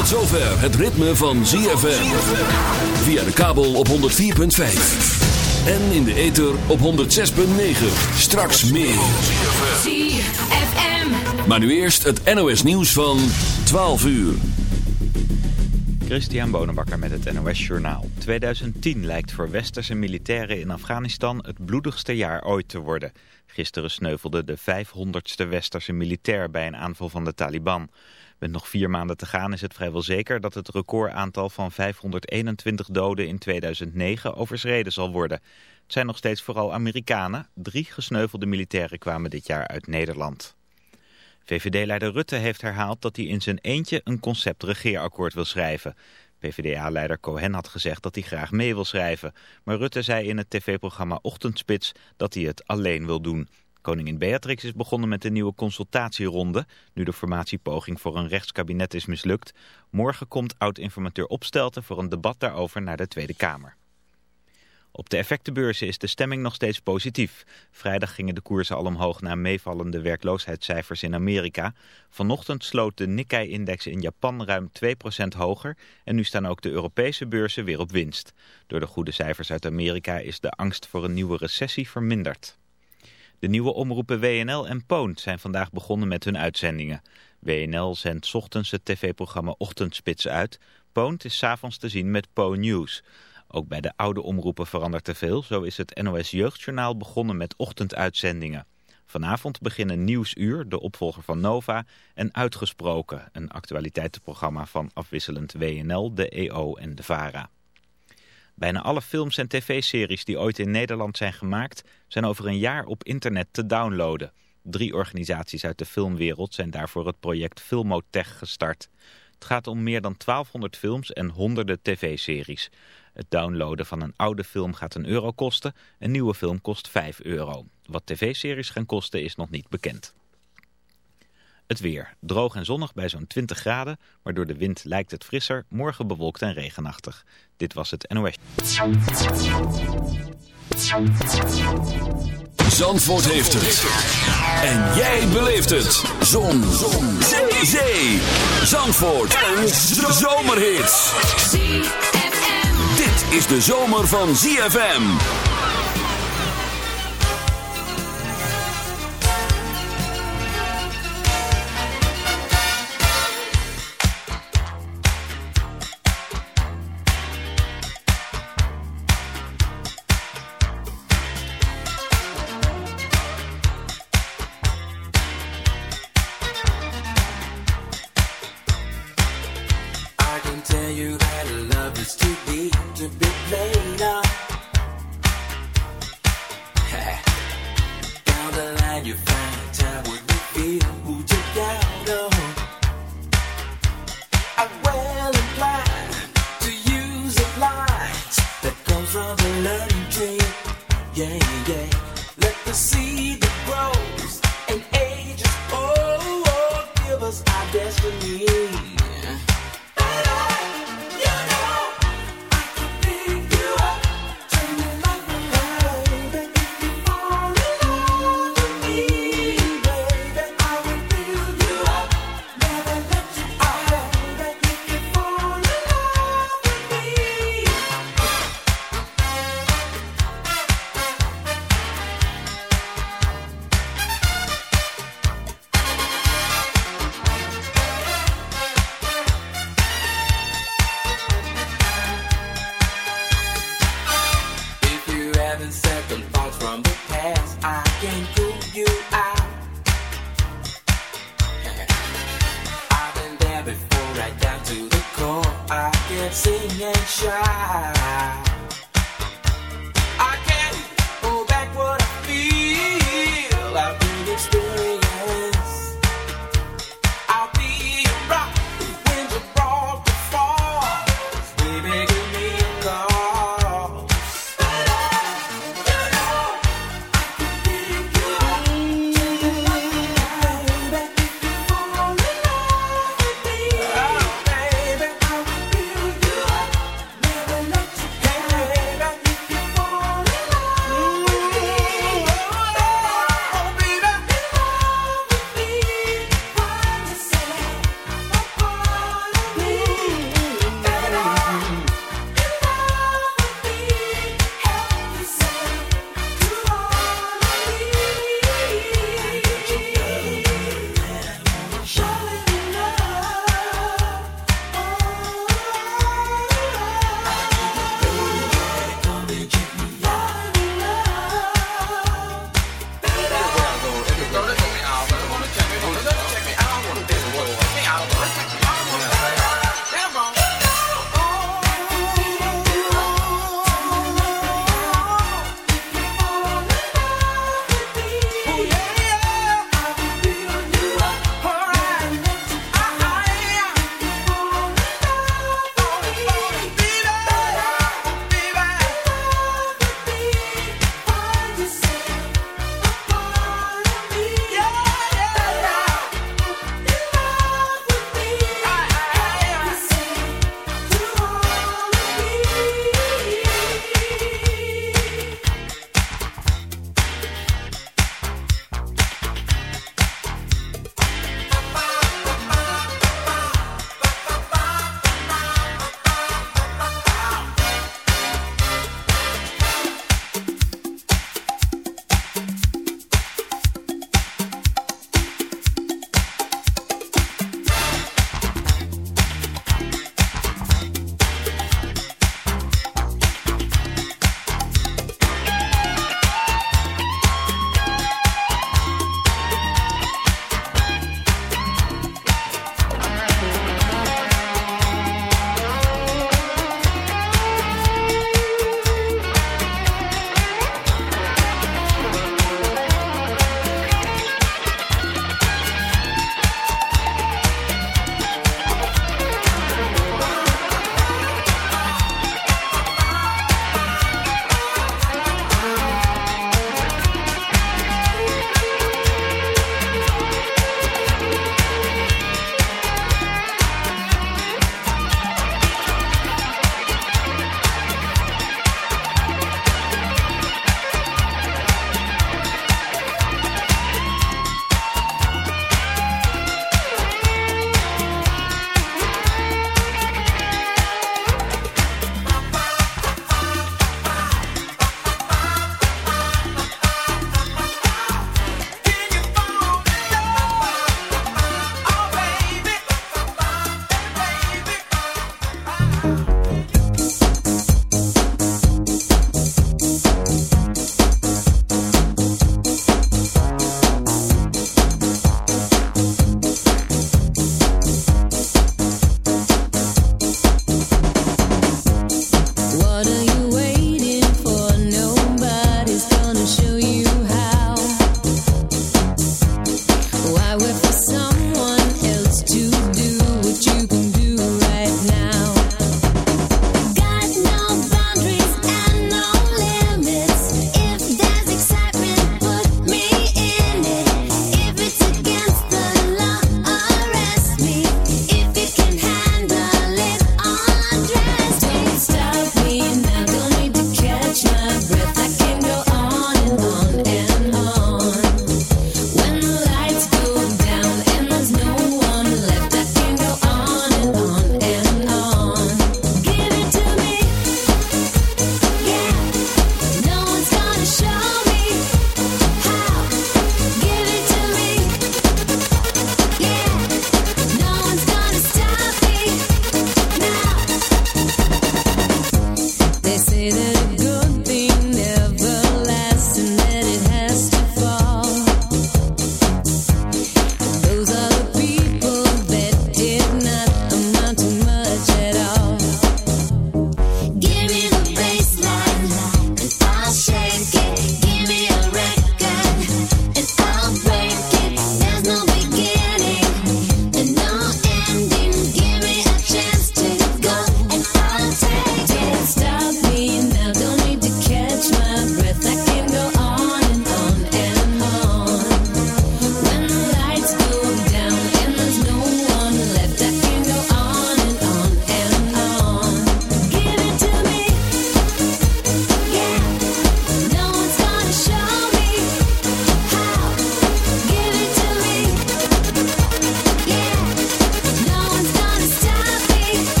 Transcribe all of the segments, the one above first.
Tot zover het ritme van ZFM. Via de kabel op 104.5. En in de ether op 106.9. Straks meer. ZFM. Maar nu eerst het NOS nieuws van 12 uur. Christian Bonenbakker met het NOS Journaal. 2010 lijkt voor westerse militairen in Afghanistan het bloedigste jaar ooit te worden. Gisteren sneuvelde de 500ste westerse militair bij een aanval van de Taliban. Met nog vier maanden te gaan is het vrijwel zeker dat het recordaantal van 521 doden in 2009 overschreden zal worden. Het zijn nog steeds vooral Amerikanen. Drie gesneuvelde militairen kwamen dit jaar uit Nederland. VVD-leider Rutte heeft herhaald dat hij in zijn eentje een concept regeerakkoord wil schrijven. PvdA-leider Cohen had gezegd dat hij graag mee wil schrijven. Maar Rutte zei in het tv-programma Ochtendspits dat hij het alleen wil doen. Koningin Beatrix is begonnen met een nieuwe consultatieronde... nu de formatiepoging voor een rechtskabinet is mislukt. Morgen komt oud-informateur Opstelten voor een debat daarover naar de Tweede Kamer. Op de effectenbeurzen is de stemming nog steeds positief. Vrijdag gingen de koersen al omhoog na meevallende werkloosheidscijfers in Amerika. Vanochtend sloot de Nikkei-index in Japan ruim 2% hoger... en nu staan ook de Europese beurzen weer op winst. Door de goede cijfers uit Amerika is de angst voor een nieuwe recessie verminderd. De nieuwe omroepen WNL en Poont zijn vandaag begonnen met hun uitzendingen. WNL zendt ochtends het tv-programma Ochtendspits uit. Poont is 's avonds te zien met Po News... Ook bij de oude omroepen verandert er veel. Zo is het NOS Jeugdjournaal begonnen met ochtenduitzendingen. Vanavond beginnen Nieuwsuur, de opvolger van Nova, en Uitgesproken, een actualiteitenprogramma van afwisselend WNL, de EO en de VARA. Bijna alle films en tv-series die ooit in Nederland zijn gemaakt, zijn over een jaar op internet te downloaden. Drie organisaties uit de filmwereld zijn daarvoor het project Filmotech gestart. Het gaat om meer dan 1200 films en honderden tv-series. Het downloaden van een oude film gaat een euro kosten. Een nieuwe film kost 5 euro. Wat tv-series gaan kosten is nog niet bekend. Het weer. Droog en zonnig bij zo'n 20 graden, maar door de wind lijkt het frisser. Morgen bewolkt en regenachtig. Dit was het NOS. Zandvoort heeft het. En jij beleeft het. Zon. Zon. Zee. Zee. Zandvoort. Een zomerhit. Dit is de zomer van ZFM.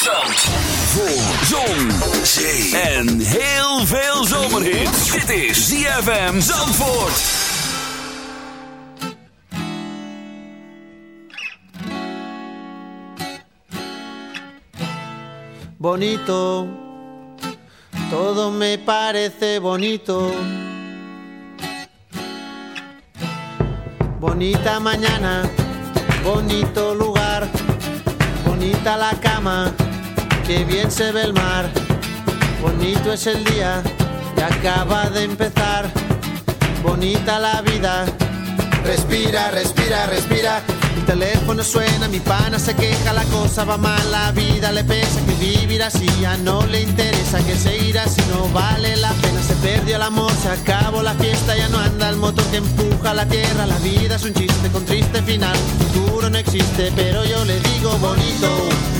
Radio in het zand. Voor zon, zee en heel veel zomerhit. Dit is ZFM Zandvoort. bonito, todo me parece bonito. Bonita mañana, bonito lugar, bonita la cama, que bien se ve el mar. Bonito es el día que acaba de empezar, bonita la vida, Respira, respira, respira. Mi teléfono suena, mi pana se queja, la cosa va mal, la vida le pesa, que vivir así ya no le interesa, que seguir así no vale la pena. Se perdió el amor, se acabó la fiesta, ya no anda el motor que empuja la tierra. La vida es un chiste con triste final, futuro no existe, pero yo le digo bonito.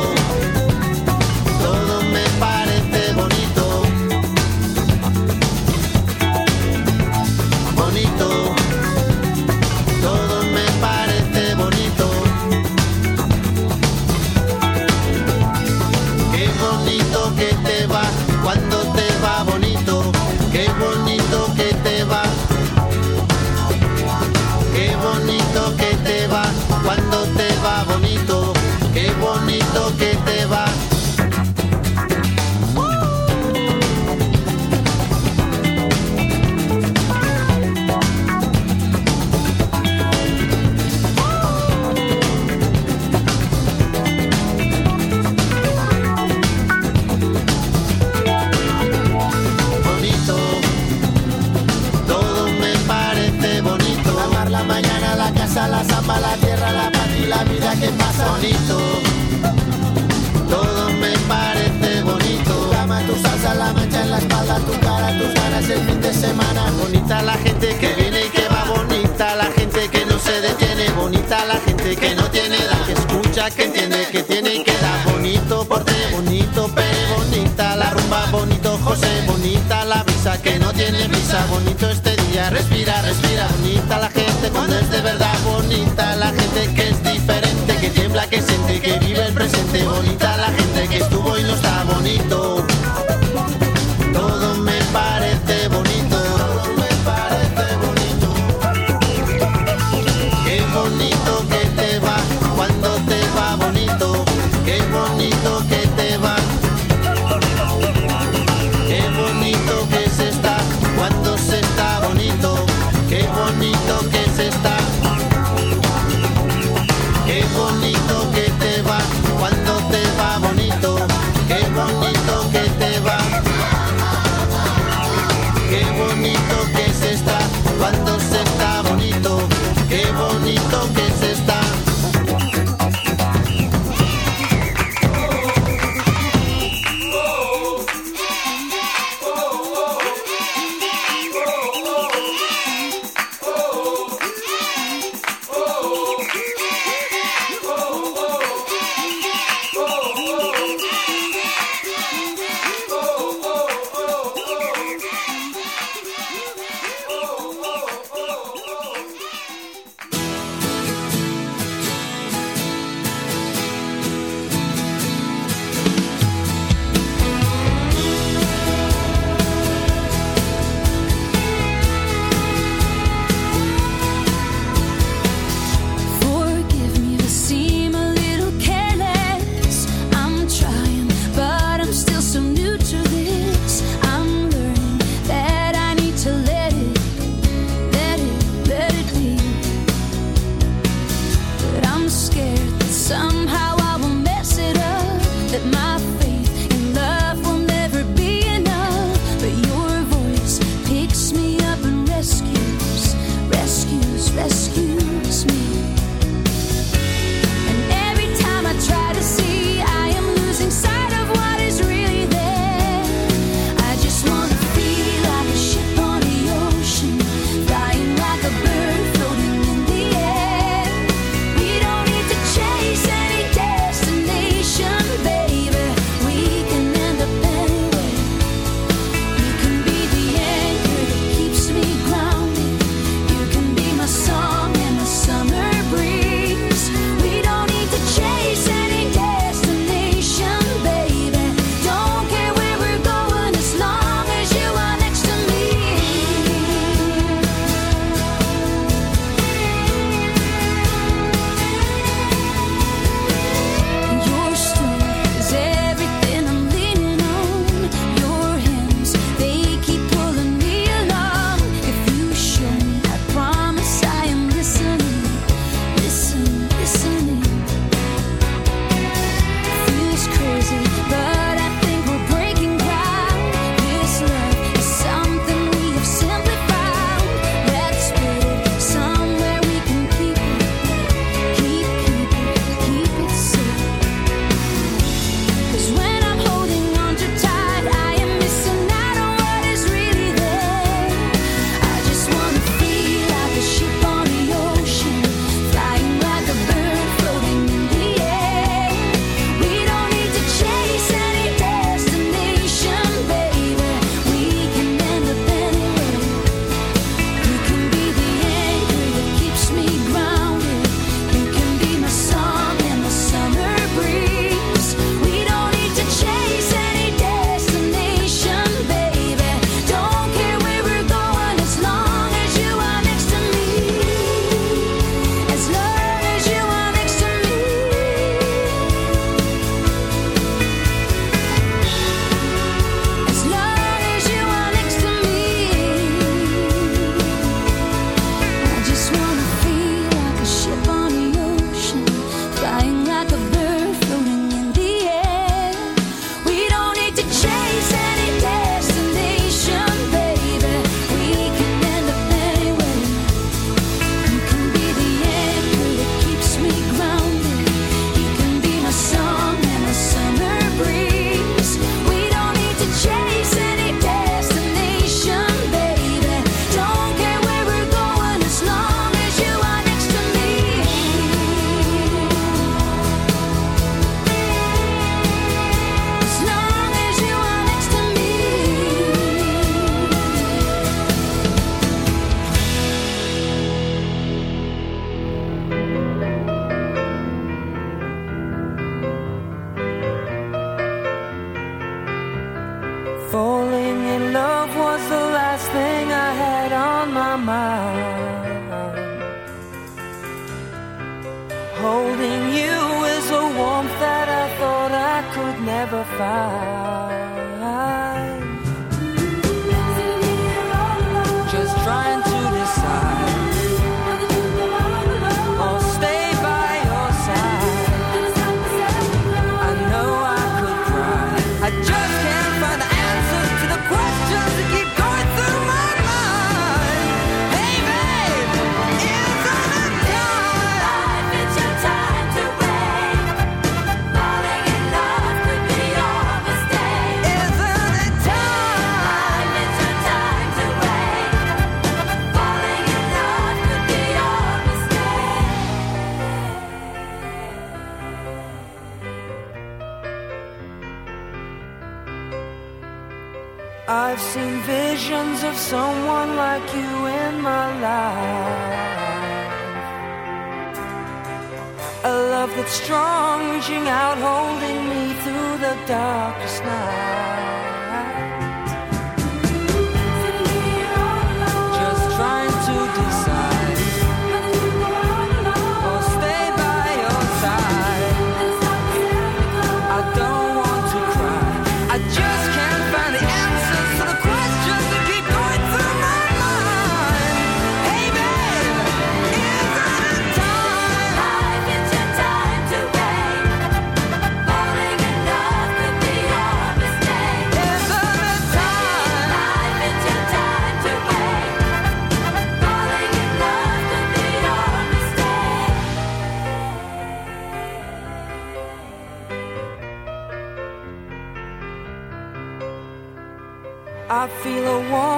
darkest night.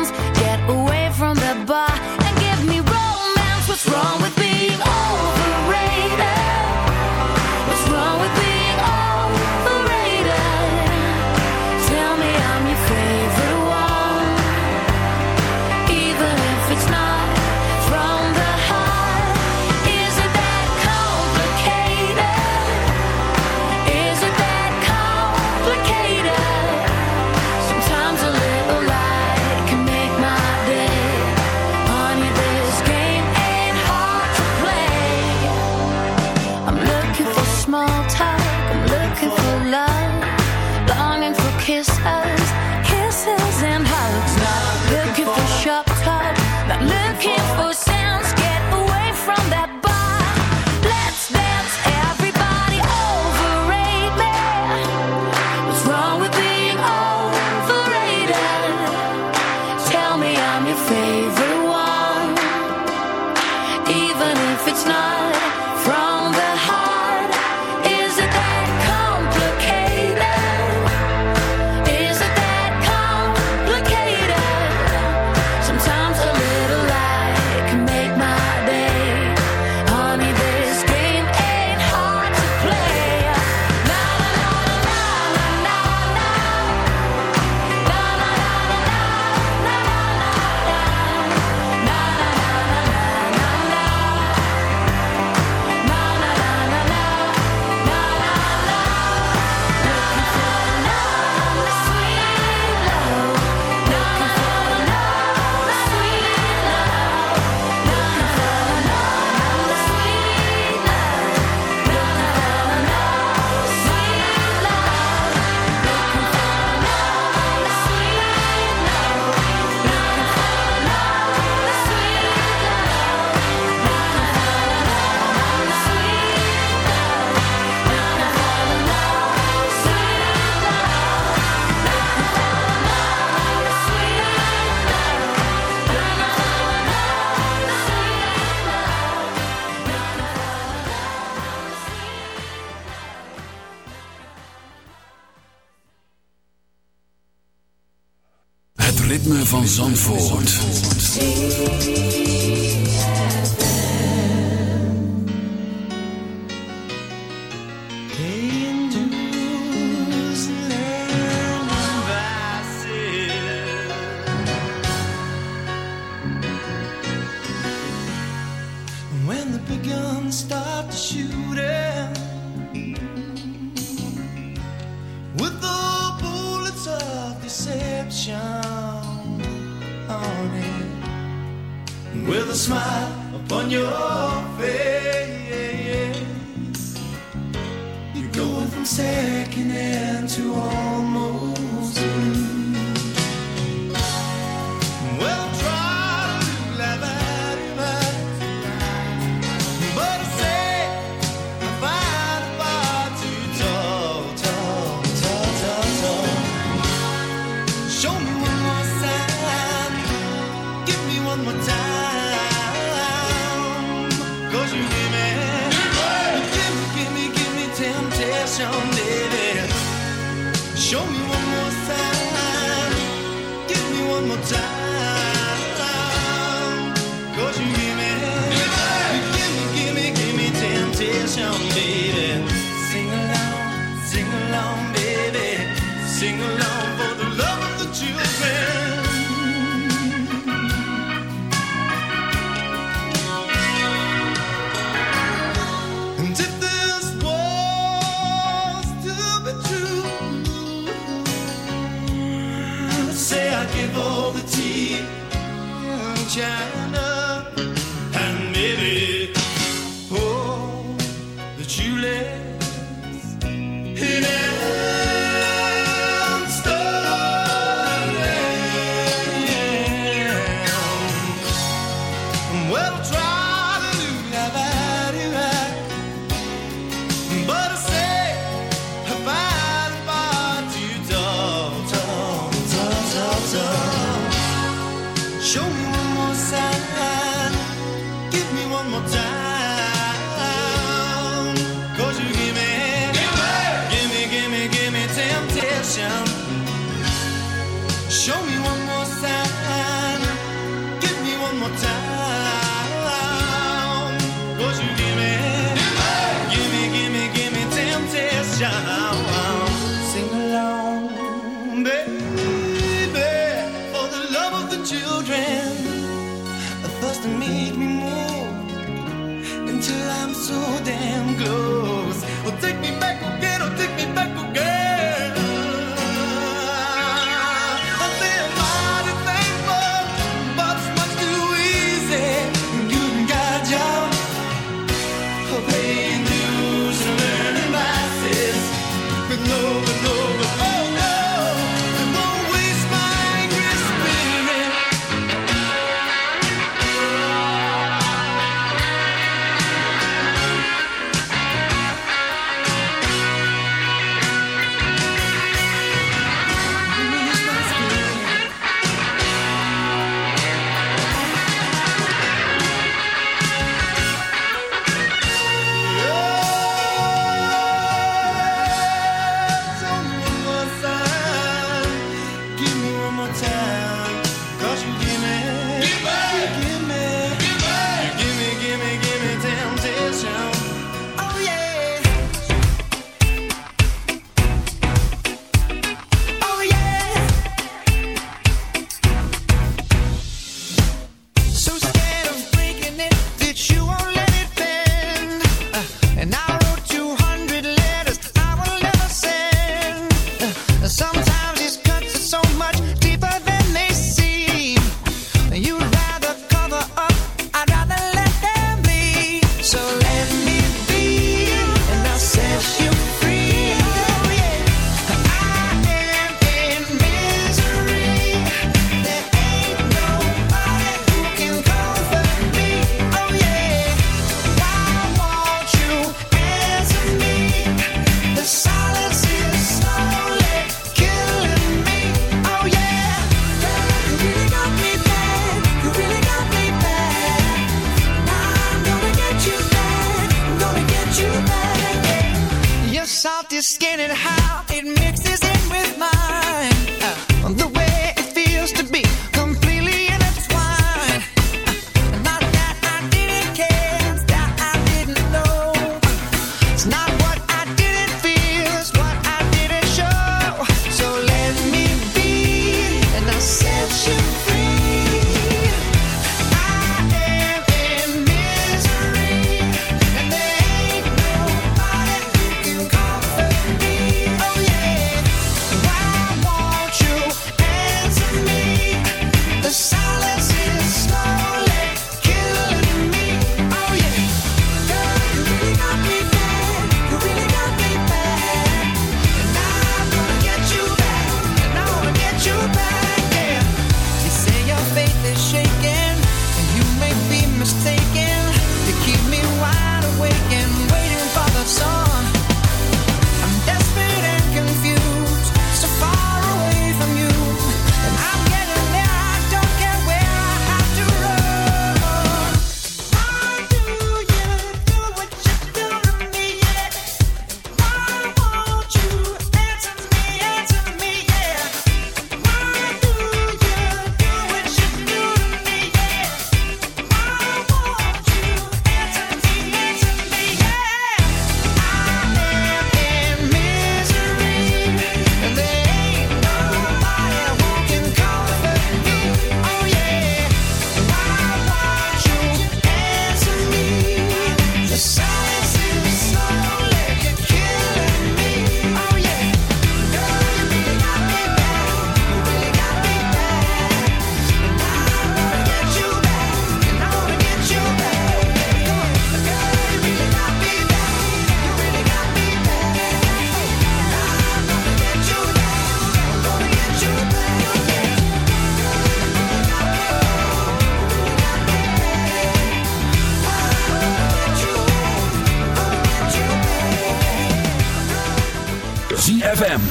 clothes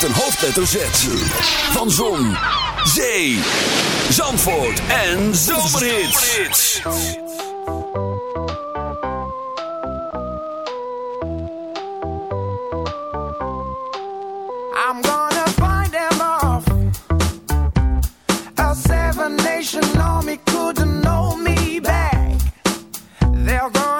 met een hoofdletter Z. Van Zon, Zee, Zandvoort en Zomerhits. I'm gonna find them off. A seven nation army couldn't know me back. They're gonna